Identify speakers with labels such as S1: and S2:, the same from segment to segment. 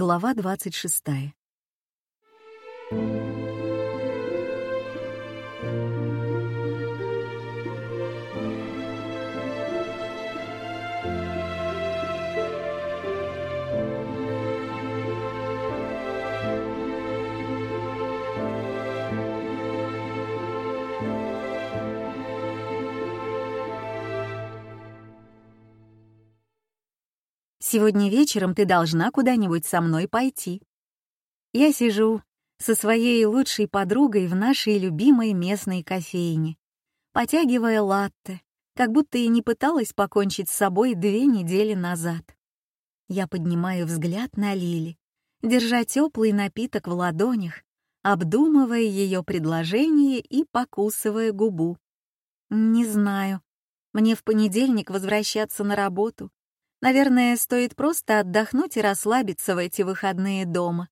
S1: Глава 26. Сегодня вечером ты должна куда-нибудь со мной пойти. Я сижу со своей лучшей подругой в нашей любимой местной кофейне, потягивая латте, как будто и не пыталась покончить с собой две недели назад. Я поднимаю взгляд на Лили, держа теплый напиток в ладонях, обдумывая ее предложение и покусывая губу. Не знаю. Мне в понедельник возвращаться на работу, Наверное, стоит просто отдохнуть и расслабиться в эти выходные дома.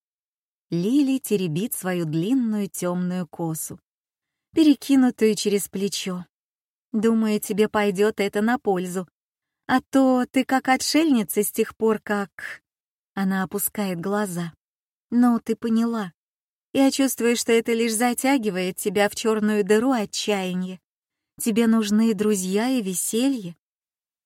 S1: Лили теребит свою длинную темную косу, перекинутую через плечо. Думаю, тебе пойдет это на пользу. А то ты как отшельница с тех пор, как... Она опускает глаза. Ну, ты поняла. Я чувствую, что это лишь затягивает тебя в черную дыру отчаяния. Тебе нужны друзья и веселье.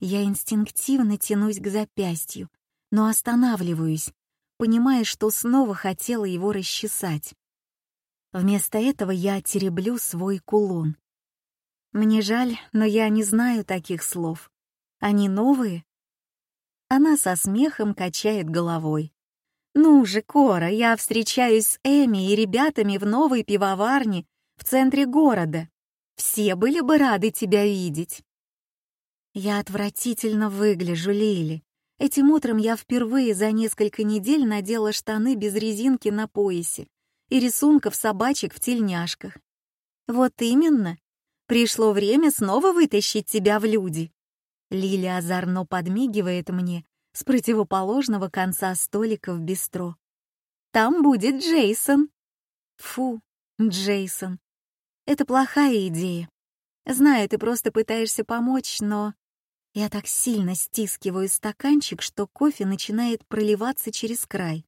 S1: Я инстинктивно тянусь к запястью, но останавливаюсь, понимая, что снова хотела его расчесать. Вместо этого я тереблю свой кулон. Мне жаль, но я не знаю таких слов. Они новые? Она со смехом качает головой. «Ну же, Кора, я встречаюсь с Эми и ребятами в новой пивоварне в центре города. Все были бы рады тебя видеть». Я отвратительно выгляжу, Лили. Этим утром я впервые за несколько недель надела штаны без резинки на поясе и рисунков собачек в тельняшках. Вот именно. Пришло время снова вытащить тебя в люди. Лили озорно подмигивает мне с противоположного конца столика в бистро. Там будет Джейсон. Фу, Джейсон. Это плохая идея. Знаю, ты просто пытаешься помочь, но... Я так сильно стискиваю стаканчик, что кофе начинает проливаться через край.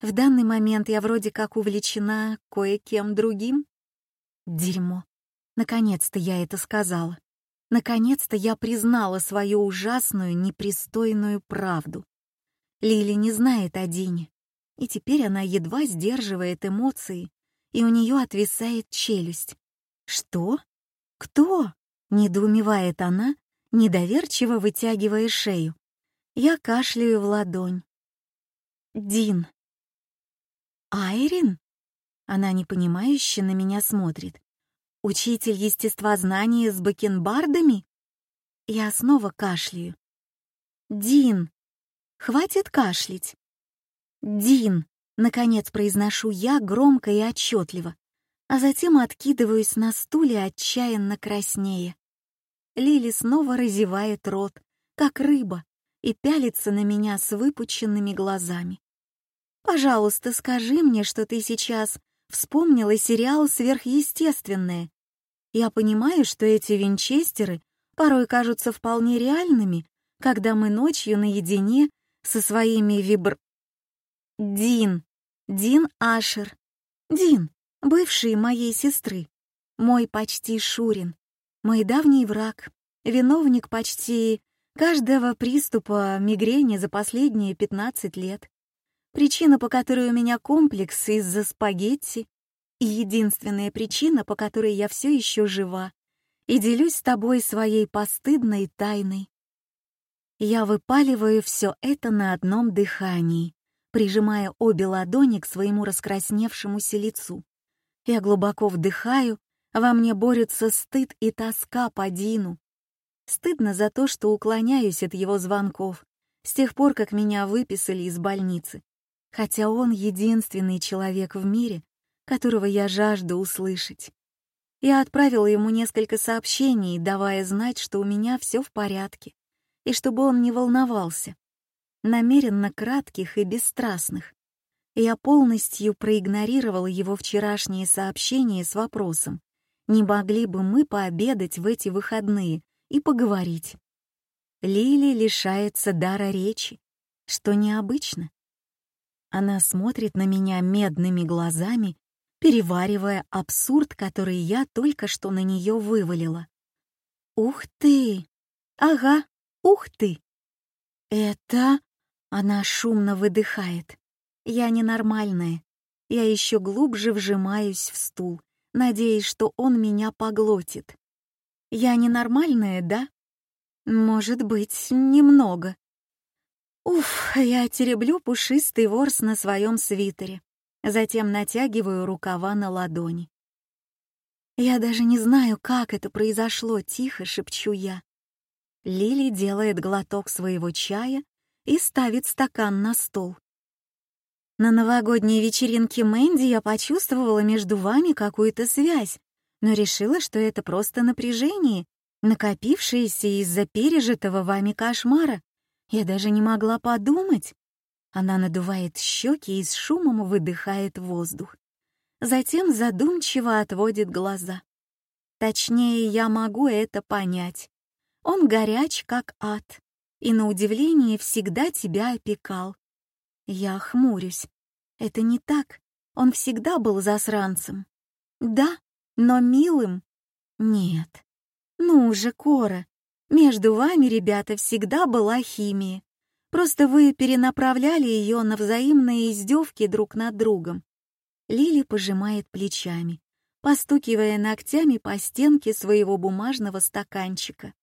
S1: В данный момент я вроде как увлечена кое-кем другим. Дерьмо. Наконец-то я это сказала. Наконец-то я признала свою ужасную, непристойную правду. Лили не знает о Дине, и теперь она едва сдерживает эмоции, и у нее отвисает челюсть. «Что? Кто?» — недоумевает она, недоверчиво вытягивая шею. Я кашляю в ладонь. «Дин». «Айрин?» Она непонимающе на меня смотрит. «Учитель естествознания с бакенбардами?» Я снова кашляю. «Дин, хватит кашлять!» «Дин!» — наконец произношу я громко и отчетливо, а затем откидываюсь на стуле отчаянно краснее. Лили снова разевает рот, как рыба, и пялится на меня с выпученными глазами. «Пожалуйста, скажи мне, что ты сейчас вспомнила сериал «Сверхъестественное». Я понимаю, что эти винчестеры порой кажутся вполне реальными, когда мы ночью наедине со своими вибр... Дин, Дин Ашер, Дин, бывший моей сестры, мой почти Шурин, мой давний враг, виновник почти каждого приступа мигрени за последние 15 лет, причина, по которой у меня комплекс из-за спагетти, и единственная причина, по которой я все еще жива и делюсь с тобой своей постыдной тайной. Я выпаливаю все это на одном дыхании, прижимая обе ладони к своему раскрасневшемуся лицу. Я глубоко вдыхаю во мне борются стыд и тоска по Дину. Стыдно за то, что уклоняюсь от его звонков с тех пор, как меня выписали из больницы, хотя он единственный человек в мире, которого я жажду услышать. Я отправила ему несколько сообщений, давая знать, что у меня все в порядке, и чтобы он не волновался. Намеренно кратких и бесстрастных. Я полностью проигнорировала его вчерашние сообщения с вопросом, не могли бы мы пообедать в эти выходные и поговорить? Лили лишается дара речи, что необычно. Она смотрит на меня медными глазами, переваривая абсурд, который я только что на нее вывалила. «Ух ты! Ага, ух ты! Это...» Она шумно выдыхает. «Я ненормальная. Я еще глубже вжимаюсь в стул, надеясь, что он меня поглотит. Я ненормальная, да? Может быть, немного. Уф, я тереблю пушистый ворс на своем свитере, затем натягиваю рукава на ладони. Я даже не знаю, как это произошло, тихо шепчу я. Лили делает глоток своего чая и ставит стакан на стол. На новогодней вечеринке Мэнди я почувствовала между вами какую-то связь, но решила, что это просто напряжение, накопившееся из-за пережитого вами кошмара. Я даже не могла подумать. Она надувает щеки и с шумом выдыхает воздух. Затем задумчиво отводит глаза. Точнее, я могу это понять. Он горяч, как ад, и, на удивление, всегда тебя опекал. Я хмурюсь. Это не так. Он всегда был засранцем. Да, но милым. Нет. Ну же, Кора, между вами, ребята, всегда была химия. Просто вы перенаправляли ее на взаимные издевки друг над другом. Лили пожимает плечами, постукивая ногтями по стенке своего бумажного стаканчика.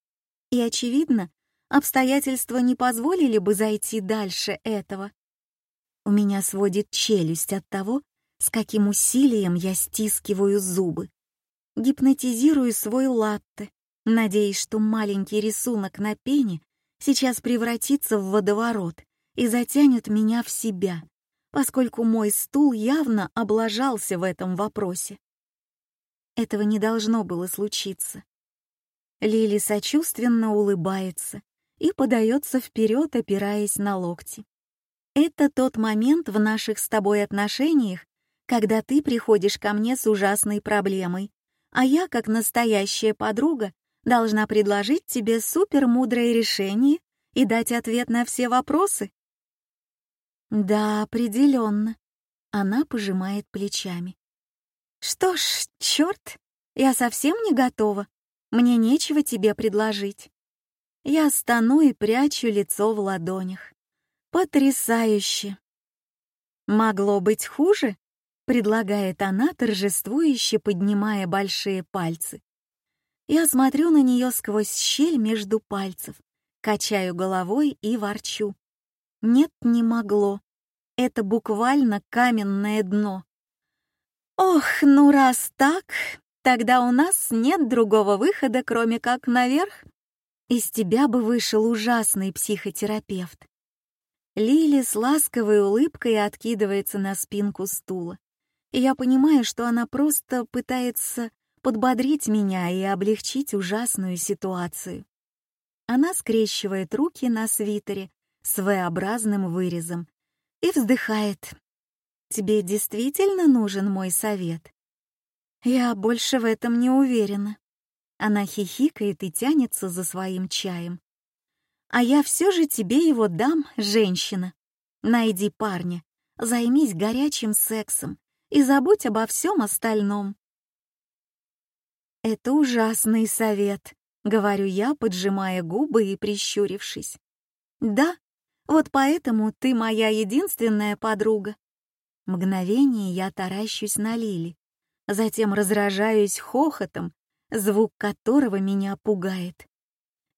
S1: И, очевидно, обстоятельства не позволили бы зайти дальше этого. У меня сводит челюсть от того, с каким усилием я стискиваю зубы. Гипнотизирую свой латте, надеясь, что маленький рисунок на пене сейчас превратится в водоворот и затянет меня в себя, поскольку мой стул явно облажался в этом вопросе. Этого не должно было случиться. Лили сочувственно улыбается и подается вперед, опираясь на локти. Это тот момент в наших с тобой отношениях, когда ты приходишь ко мне с ужасной проблемой, а я, как настоящая подруга, должна предложить тебе супермудрое решение и дать ответ на все вопросы. Да, определенно. Она пожимает плечами. Что ж, черт, я совсем не готова. Мне нечего тебе предложить. Я стану и прячу лицо в ладонях. Потрясающе! Могло быть хуже? Предлагает она, торжествующе поднимая большие пальцы. Я смотрю на нее сквозь щель между пальцев, качаю головой и ворчу. Нет, не могло. Это буквально каменное дно. Ох, ну раз так, тогда у нас нет другого выхода, кроме как наверх. Из тебя бы вышел ужасный психотерапевт. Лили с ласковой улыбкой откидывается на спинку стула. И я понимаю, что она просто пытается подбодрить меня и облегчить ужасную ситуацию. Она скрещивает руки на свитере с V-образным вырезом и вздыхает. «Тебе действительно нужен мой совет?» «Я больше в этом не уверена». Она хихикает и тянется за своим чаем. А я все же тебе его дам, женщина. Найди парня, займись горячим сексом и забудь обо всем остальном. Это ужасный совет, говорю я, поджимая губы и прищурившись. Да, вот поэтому ты моя единственная подруга. Мгновение я таращусь на Лили, затем разражаюсь хохотом, звук которого меня пугает.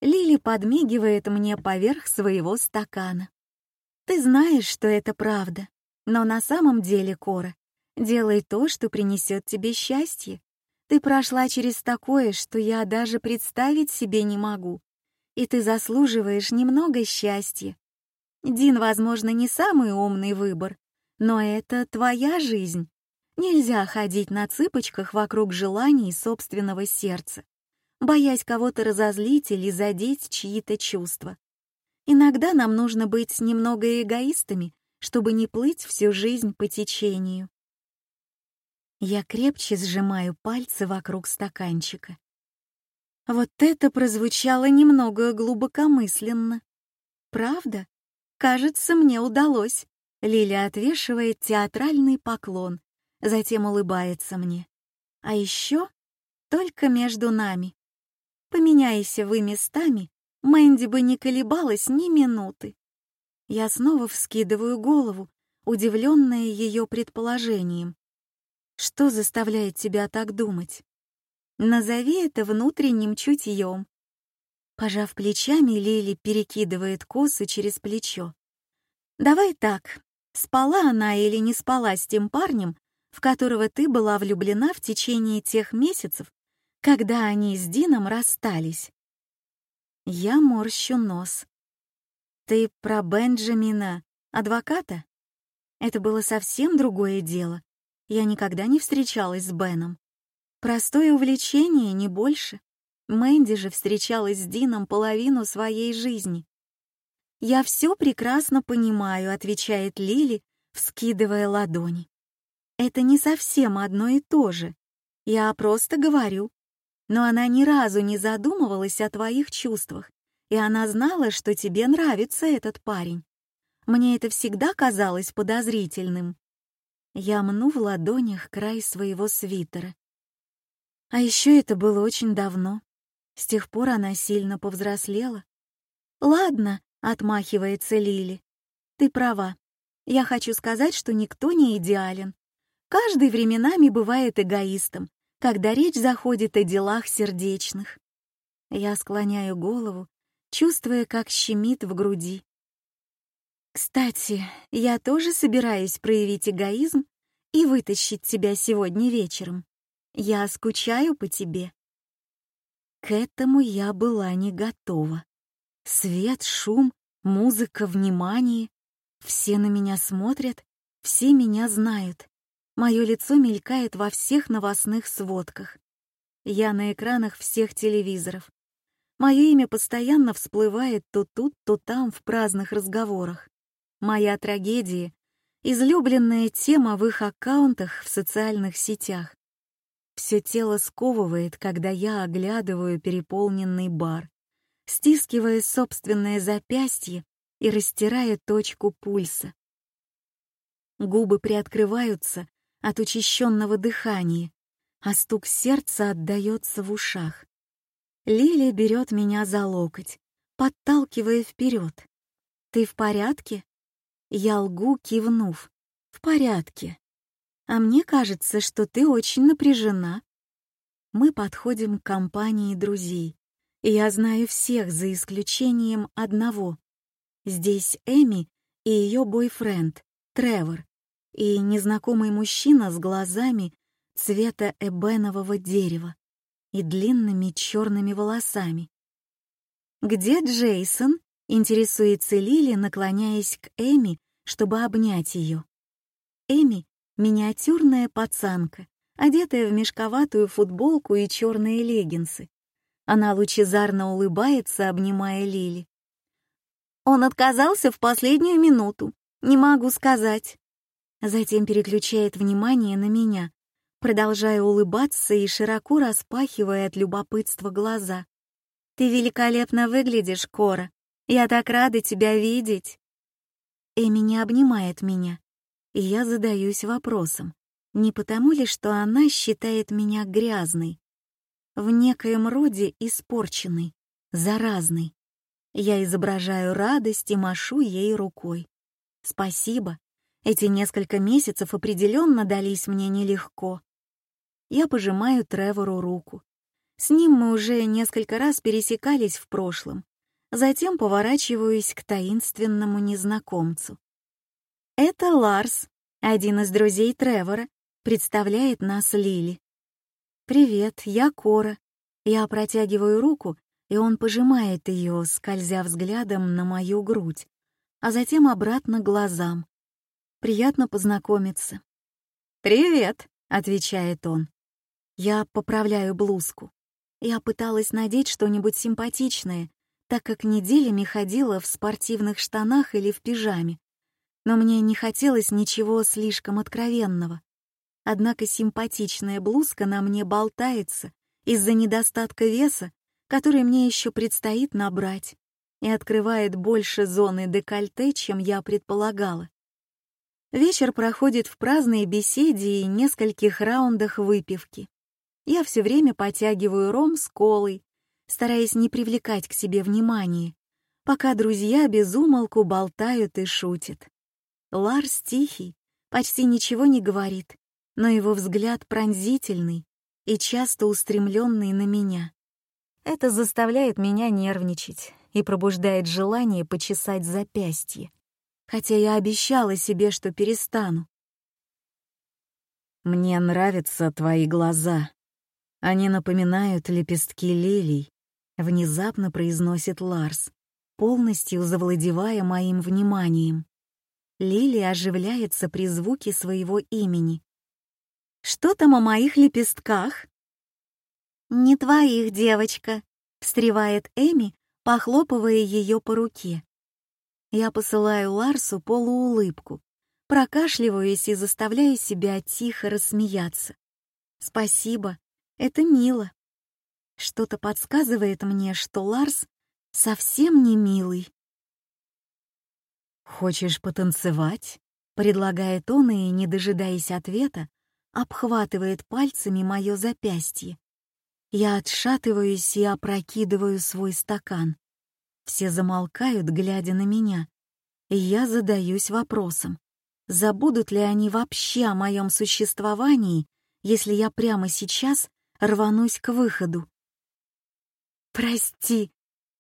S1: Лили подмигивает мне поверх своего стакана. Ты знаешь, что это правда, но на самом деле, Кора, делай то, что принесет тебе счастье. Ты прошла через такое, что я даже представить себе не могу. И ты заслуживаешь немного счастья. Дин, возможно, не самый умный выбор, но это твоя жизнь. Нельзя ходить на цыпочках вокруг желаний собственного сердца боясь кого-то разозлить или задеть чьи-то чувства. Иногда нам нужно быть немного эгоистами, чтобы не плыть всю жизнь по течению. Я крепче сжимаю пальцы вокруг стаканчика. Вот это прозвучало немного глубокомысленно. Правда? Кажется, мне удалось. Лиля отвешивает театральный поклон, затем улыбается мне. А еще только между нами. Поменяйся вы местами, Мэнди бы не колебалась ни минуты. Я снова вскидываю голову, удивленная ее предположением. Что заставляет тебя так думать? Назови это внутренним чутьем. Пожав плечами, Лили перекидывает косы через плечо. «Давай так, спала она или не спала с тем парнем, в которого ты была влюблена в течение тех месяцев, когда они с Дином расстались?» Я морщу нос. «Ты про Бенджамина, адвоката?» Это было совсем другое дело. Я никогда не встречалась с Беном. Простое увлечение, не больше. Мэнди же встречалась с Дином половину своей жизни. «Я все прекрасно понимаю», — отвечает Лили, вскидывая ладони. «Это не совсем одно и то же. Я просто говорю. Но она ни разу не задумывалась о твоих чувствах, и она знала, что тебе нравится этот парень. Мне это всегда казалось подозрительным». Я мну в ладонях край своего свитера. А еще это было очень давно. С тех пор она сильно повзрослела. «Ладно», — отмахивается Лили. «Ты права. Я хочу сказать, что никто не идеален. Каждый временами бывает эгоистом, когда речь заходит о делах сердечных». Я склоняю голову, чувствуя, как щемит в груди. «Кстати, я тоже собираюсь проявить эгоизм и вытащить тебя сегодня вечером. Я скучаю по тебе». К этому я была не готова. Свет, шум, музыка, внимание. Все на меня смотрят, все меня знают. Мое лицо мелькает во всех новостных сводках. Я на экранах всех телевизоров. Мое имя постоянно всплывает то тут, то там в праздных разговорах. Моя трагедия — излюбленная тема в их аккаунтах в социальных сетях. Все тело сковывает, когда я оглядываю переполненный бар, стискивая собственное запястье и растирая точку пульса. Губы приоткрываются от учащенного дыхания, а стук сердца отдаётся в ушах. Лилия берет меня за локоть, подталкивая вперед. «Ты в порядке?» Я лгу, кивнув. «В порядке». А мне кажется, что ты очень напряжена. Мы подходим к компании друзей, и я знаю всех за исключением одного. Здесь Эми и ее бойфренд, Тревор, и незнакомый мужчина с глазами цвета эбенового дерева и длинными черными волосами. «Где Джейсон?» — интересуется Лили, наклоняясь к Эми, чтобы обнять ее. Эми Миниатюрная пацанка, одетая в мешковатую футболку и черные леггинсы. Она лучезарно улыбается, обнимая Лили. Он отказался в последнюю минуту. Не могу сказать. Затем переключает внимание на меня, продолжая улыбаться и широко распахивая от любопытства глаза. «Ты великолепно выглядишь, Кора. Я так рада тебя видеть». Эми не обнимает меня, и я задаюсь вопросом, не потому ли, что она считает меня грязной, в некоем роде испорченной, заразной. Я изображаю радость и машу ей рукой. Спасибо, эти несколько месяцев определенно дались мне нелегко. Я пожимаю Тревору руку. С ним мы уже несколько раз пересекались в прошлом. Затем поворачиваюсь к таинственному незнакомцу. Это Ларс, один из друзей Тревора, представляет нас Лили. «Привет, я Кора». Я протягиваю руку, и он пожимает ее, скользя взглядом на мою грудь, а затем обратно глазам. Приятно познакомиться. «Привет», — отвечает он. Я поправляю блузку. Я пыталась надеть что-нибудь симпатичное, так как неделями ходила в спортивных штанах или в пижаме но мне не хотелось ничего слишком откровенного. Однако симпатичная блузка на мне болтается из-за недостатка веса, который мне еще предстоит набрать, и открывает больше зоны декольте, чем я предполагала. Вечер проходит в праздной беседе и нескольких раундах выпивки. Я все время потягиваю ром с колой, стараясь не привлекать к себе внимания, пока друзья безумолку болтают и шутят. Ларс тихий, почти ничего не говорит, но его взгляд пронзительный и часто устремленный на меня. Это заставляет меня нервничать и пробуждает желание почесать запястье, хотя я обещала себе, что перестану.
S2: «Мне нравятся твои глаза. Они напоминают лепестки лилий», — внезапно произносит Ларс, полностью завладевая моим вниманием. Лили оживляется при звуке своего имени.
S1: «Что там о моих лепестках?» «Не твоих, девочка», — встревает Эми, похлопывая ее по руке. Я посылаю Ларсу полуулыбку, прокашливаюсь и заставляю себя тихо рассмеяться. «Спасибо, это мило». Что-то подсказывает мне, что Ларс совсем не милый.
S2: «Хочешь потанцевать?» — предлагает он и, не дожидаясь ответа, обхватывает пальцами мое запястье. Я отшатываюсь и опрокидываю свой стакан. Все замолкают, глядя на меня, и я задаюсь вопросом, забудут ли они вообще о моем существовании, если я прямо сейчас рванусь к выходу.
S1: «Прости,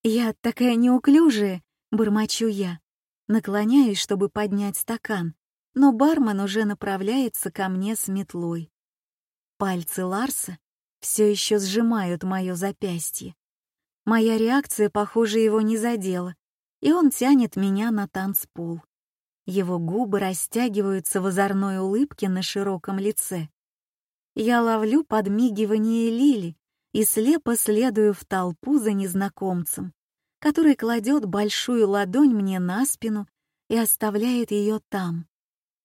S1: я такая неуклюжая», — бормочу я. Наклоняюсь, чтобы поднять стакан, но бармен уже направляется ко мне с метлой. Пальцы Ларса все еще сжимают мое запястье. Моя реакция, похоже, его не задела, и он тянет меня на танцпол. Его губы растягиваются в озорной улыбке на широком лице. Я ловлю подмигивание Лили и слепо следую в толпу за незнакомцем, который кладет большую ладонь мне на спину и оставляет ее там.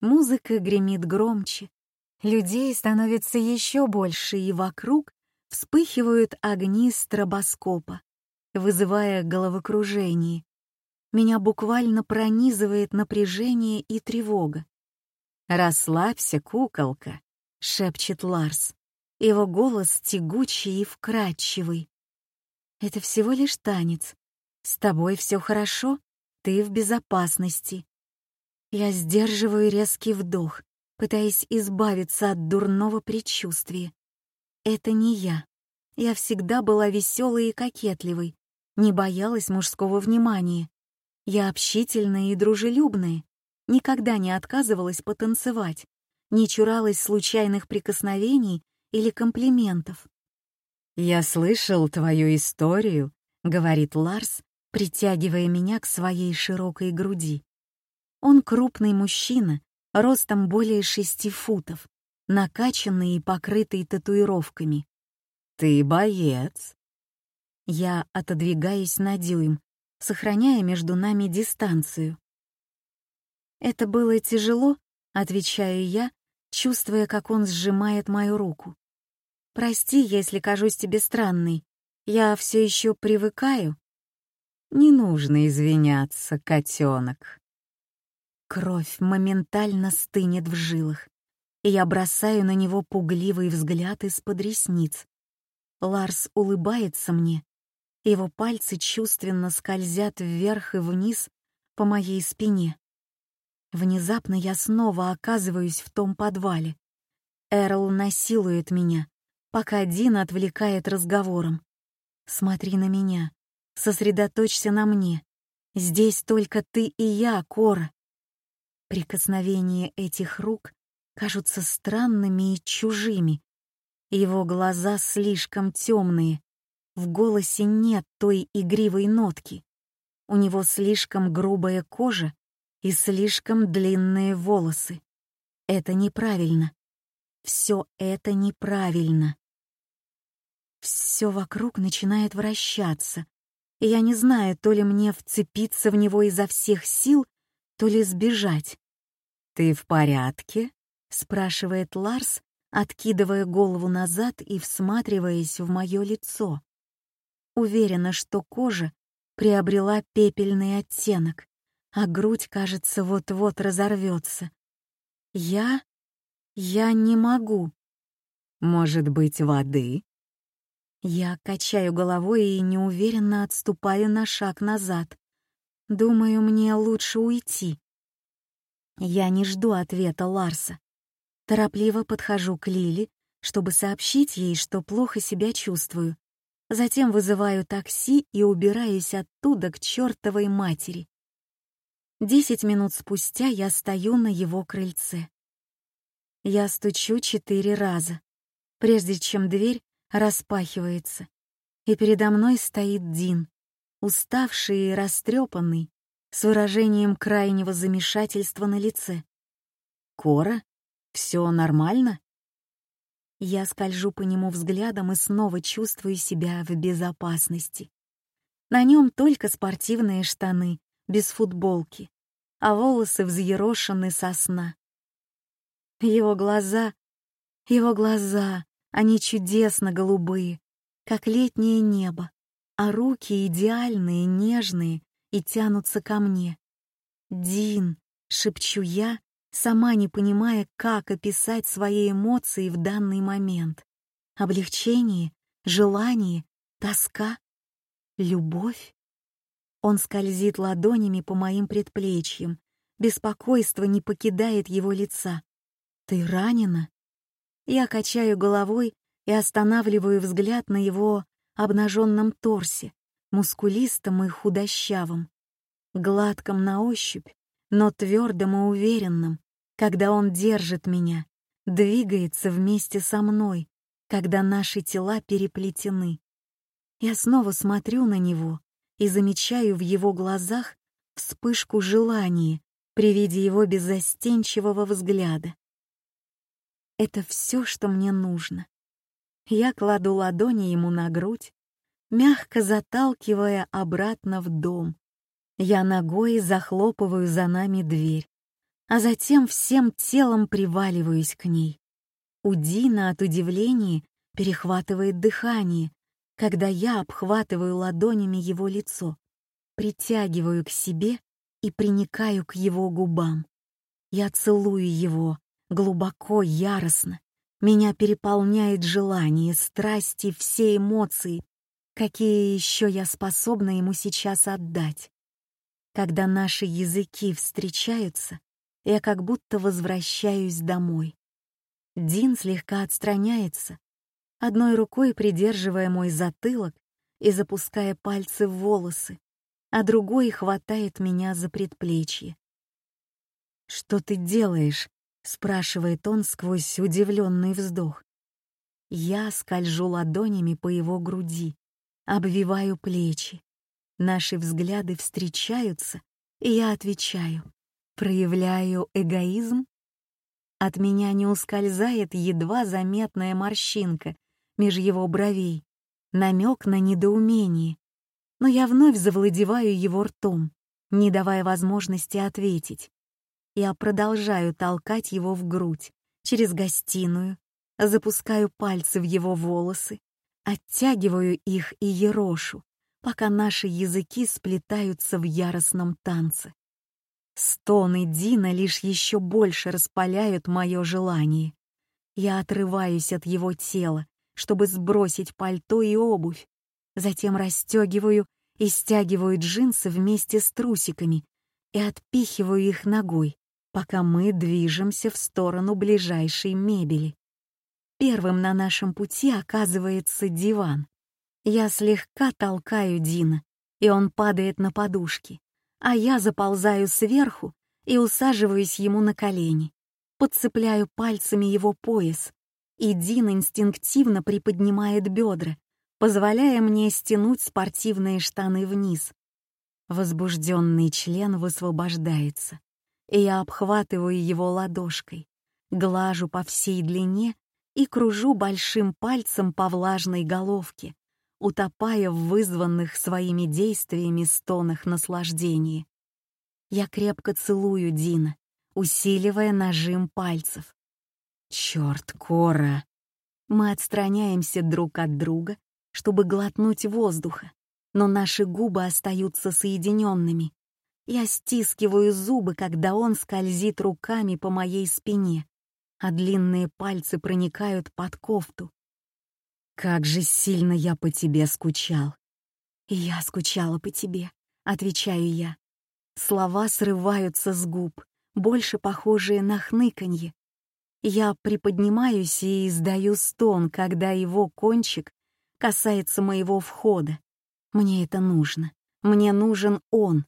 S1: Музыка гремит громче. Людей становится еще больше, и вокруг вспыхивают огни стробоскопа, вызывая головокружение. Меня буквально пронизывает напряжение и тревога.
S2: «Расслабься, куколка», — шепчет Ларс. Его голос тягучий и вкрадчивый.
S1: «Это всего лишь танец. С тобой все хорошо, ты в безопасности. Я сдерживаю резкий вдох, пытаясь избавиться от дурного предчувствия. Это не я. Я всегда была веселой и кокетливой, не боялась мужского внимания. Я общительная и дружелюбная, никогда не отказывалась потанцевать, не чуралась случайных прикосновений или комплиментов.
S2: «Я слышал твою историю», — говорит Ларс, притягивая меня к своей широкой груди. Он крупный мужчина, ростом более шести футов, накачанный и покрытый татуировками. «Ты боец!» Я отодвигаюсь на дюйм, сохраняя между нами дистанцию.
S1: «Это было тяжело», — отвечаю я, чувствуя, как он сжимает мою руку. «Прости, если кажусь тебе странной. Я все еще привыкаю».
S2: Не нужно извиняться, котенок.
S1: Кровь моментально стынет в жилах, и я бросаю на него пугливый взгляд из-под ресниц. Ларс улыбается мне, его пальцы чувственно скользят вверх и вниз по моей спине. Внезапно я снова оказываюсь в том подвале. Эрл насилует меня, пока Дин отвлекает разговором. «Смотри на меня, Сосредоточься на мне. Здесь только ты и я, Кора. Прикосновения этих рук кажутся странными и чужими. Его глаза слишком темные. В голосе нет той игривой нотки. У него слишком грубая кожа и слишком длинные волосы. Это неправильно. Все это неправильно. Все вокруг начинает вращаться, и я не знаю, то ли мне вцепиться в него изо всех сил, то ли сбежать.
S2: «Ты в порядке?»
S1: — спрашивает Ларс, откидывая голову назад и всматриваясь в мое лицо. Уверена, что кожа приобрела пепельный оттенок, а грудь, кажется, вот-вот разорвется.
S2: Я... я не могу.
S1: Может быть, воды?
S2: Я качаю головой и неуверенно отступаю на шаг назад. Думаю, мне лучше уйти. Я не жду ответа Ларса. Торопливо подхожу к Лили, чтобы сообщить ей, что плохо себя чувствую. Затем вызываю такси и убираюсь оттуда к чертовой матери. Десять минут спустя я стою на его крыльце. Я стучу четыре раза, прежде чем дверь распахивается, и передо мной стоит Дин, уставший и растрепанный, с выражением крайнего замешательства на лице. «Кора, все нормально?» Я скольжу по нему взглядом и снова чувствую себя в безопасности. На нем только спортивные штаны, без футболки, а волосы взъерошены со сна. Его глаза, его глаза, они чудесно голубые, как летнее небо, а руки идеальные, нежные и тянутся ко мне. «Дин!» — шепчу я, сама не понимая, как описать свои эмоции в данный момент. Облегчение, желание, тоска, любовь. Он скользит ладонями по моим предплечьям, беспокойство не покидает его лица. «Ты ранена?» Я качаю головой и останавливаю взгляд на его обнаженном торсе, мускулистом и худощавым, гладком на ощупь, но твердым и уверенным, когда он держит меня, двигается вместе со мной, когда наши тела переплетены. Я снова смотрю на него и замечаю в его глазах вспышку желания при виде его беззастенчивого взгляда. Это все, что мне нужно. Я кладу ладони ему на грудь, мягко заталкивая обратно в дом. Я ногой захлопываю за нами дверь, а затем всем телом приваливаюсь к ней. У Дина от удивления перехватывает дыхание, когда я обхватываю ладонями его лицо, притягиваю к себе и приникаю к его губам. Я целую его, глубоко, яростно. Меня переполняет желание, страсти, все эмоции, какие еще я способна ему сейчас отдать. Когда наши языки встречаются, я как будто возвращаюсь домой. Дин слегка отстраняется, одной рукой придерживая мой затылок и запуская пальцы в волосы, а другой хватает меня за предплечье. «Что ты делаешь?» — спрашивает он сквозь удивленный вздох. Я скольжу ладонями по его груди, обвиваю плечи. Наши взгляды встречаются, и я отвечаю. Проявляю эгоизм? От меня не ускользает едва заметная морщинка меж его бровей, намек на недоумение. Но я вновь завладеваю его ртом, не давая возможности ответить. Я продолжаю толкать его в грудь, через гостиную, запускаю пальцы в его волосы, Оттягиваю их и ерошу, пока наши языки сплетаются в яростном танце. Стоны Дина лишь еще больше распаляют мое желание. Я отрываюсь от его тела, чтобы сбросить пальто и обувь, затем расстегиваю и стягиваю джинсы вместе с трусиками и отпихиваю их ногой, пока мы движемся в сторону ближайшей мебели. Первым на нашем пути оказывается диван. Я слегка толкаю Дина, и он падает на подушки, а я заползаю сверху и усаживаюсь ему на колени, подцепляю пальцами его пояс, и Дин инстинктивно приподнимает бедра, позволяя мне стянуть спортивные штаны вниз. Возбужденный член высвобождается, и я обхватываю его ладошкой, глажу по всей длине и кружу большим пальцем по влажной головке, утопая в вызванных своими действиями стонах наслаждения. Я крепко целую Дина, усиливая нажим пальцев. Черт, Кора! Мы отстраняемся друг от друга, чтобы глотнуть воздуха, но наши губы остаются соединенными. Я стискиваю зубы, когда он скользит руками по моей спине, а длинные пальцы проникают под кофту.
S1: «Как же сильно я по тебе скучал!»
S2: «И я скучала по тебе», — отвечаю я. Слова срываются с губ, больше похожие на хныканье. Я приподнимаюсь и издаю стон, когда его кончик касается моего входа. Мне это нужно. Мне нужен он.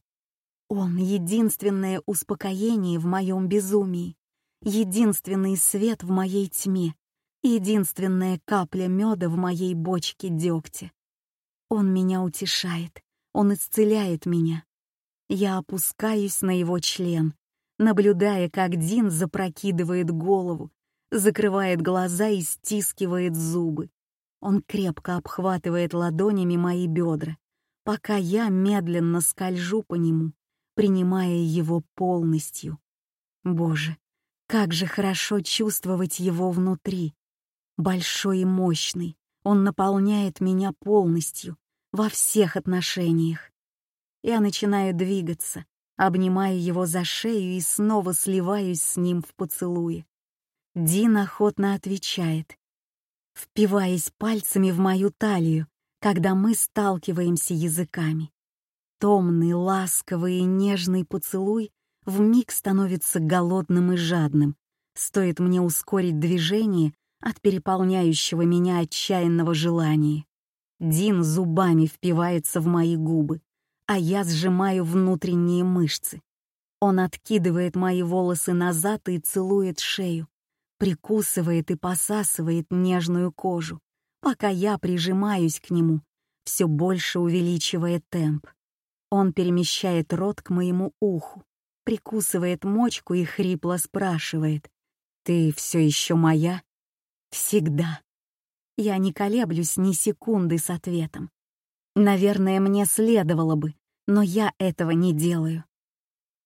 S2: Он — единственное успокоение в моем безумии, единственный свет в моей тьме, единственная капля меда в моей бочке дегтя. Он меня утешает, он исцеляет меня. Я опускаюсь на его член, наблюдая, как Дин запрокидывает голову, закрывает глаза и стискивает зубы. Он крепко обхватывает ладонями мои бедра, пока я медленно скольжу по нему, принимая его полностью. Боже, как же хорошо чувствовать его внутри. Большой и мощный, он наполняет меня полностью, во всех отношениях. Я начинаю двигаться, обнимаю его за шею и снова сливаюсь с ним в поцелуе. Дин охотно отвечает, впиваясь пальцами в мою талию, когда мы сталкиваемся языками. Томный, ласковый и нежный поцелуй вмиг становится голодным и жадным. Стоит мне ускорить движение от переполняющего меня отчаянного желания. Дин зубами впивается в мои губы, а я сжимаю внутренние мышцы. Он откидывает мои волосы назад и целует шею, прикусывает и посасывает нежную кожу, пока я прижимаюсь к нему, все больше увеличивая темп. Он перемещает рот к моему уху, прикусывает мочку и хрипло спрашивает. «Ты все еще моя?» «Всегда». Я не колеблюсь ни секунды с ответом. Наверное, мне следовало бы, но я этого не делаю.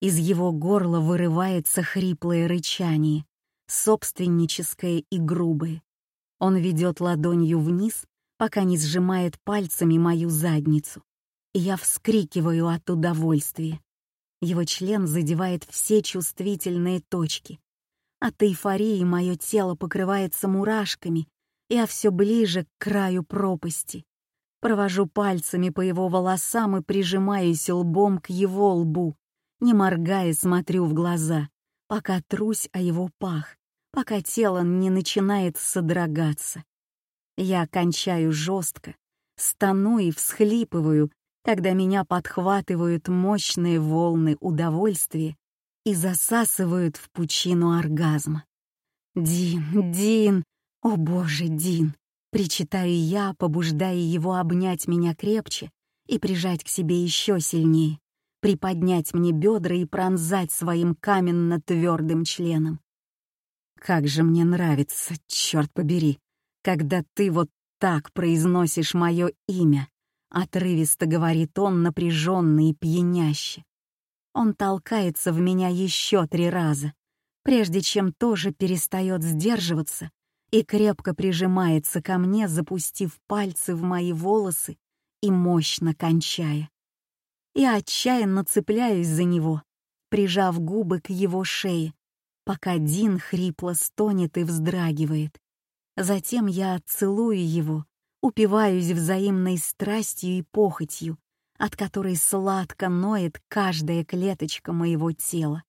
S2: Из его горла вырывается хриплое рычание, собственническое и грубое. Он ведет ладонью вниз, пока не сжимает пальцами мою задницу. И я вскрикиваю от удовольствия. Его член задевает все чувствительные точки. От эйфории мое тело покрывается мурашками, я все ближе к краю пропасти. Провожу пальцами по его волосам и прижимаюсь лбом к его лбу, не моргая смотрю в глаза, пока трусь о его пах, пока тело не начинает содрогаться. Я кончаю жестко, стану и всхлипываю, когда меня подхватывают мощные волны удовольствия и засасывают в пучину оргазма. «Дин, Дин! О боже, Дин!» Причитаю я, побуждая его обнять меня крепче и прижать к себе еще сильнее, приподнять мне бедра и пронзать своим каменно-твердым членом. Как же мне нравится, черт побери, когда ты вот так произносишь мое имя, отрывисто говорит он напряженно и пьяняще. Он толкается в меня еще три раза, прежде чем тоже перестает сдерживаться и крепко прижимается ко мне, запустив пальцы в мои волосы и мощно кончая. Я отчаянно цепляюсь за него, прижав губы к его шее, пока Дин хрипло стонет и вздрагивает. Затем я целую его, упиваюсь взаимной страстью и похотью, от которой сладко ноет каждая клеточка моего тела.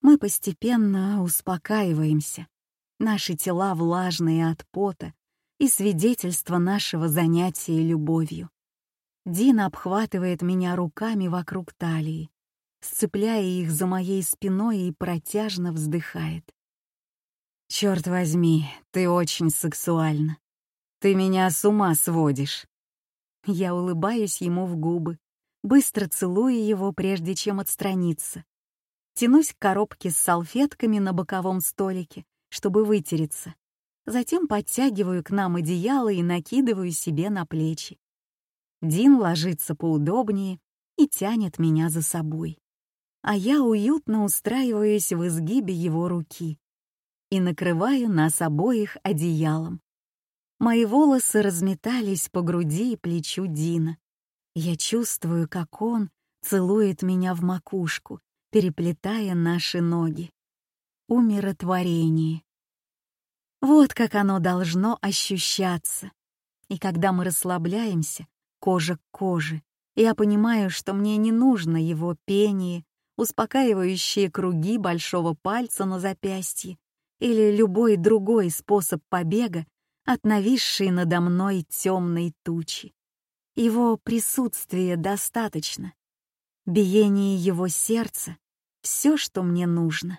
S2: Мы постепенно успокаиваемся, Наши тела влажные от пота и свидетельство нашего занятия любовью. Дина обхватывает меня руками вокруг талии, сцепляя их за моей спиной и протяжно вздыхает. «Черт возьми, ты очень сексуальна. Ты меня с ума сводишь». Я улыбаюсь ему в губы, быстро целую его, прежде чем отстраниться. Тянусь к коробке с салфетками на боковом столике чтобы вытереться. Затем подтягиваю к нам одеяло и накидываю себе на плечи. Дин ложится поудобнее и тянет меня за собой. А я уютно устраиваюсь в изгибе его руки и накрываю нас обоих одеялом. Мои волосы разметались по груди и плечу Дина. Я чувствую, как он целует меня в макушку, переплетая наши ноги. Умиротворение. Вот как оно должно ощущаться. И когда мы расслабляемся, кожа к коже, я понимаю, что мне не нужно его пение, успокаивающие круги большого пальца на запястье или любой другой способ побега от нависшей надо мной темной тучи. Его присутствия достаточно. Биение его сердца — все, что мне нужно.